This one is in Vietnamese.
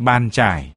bàn chải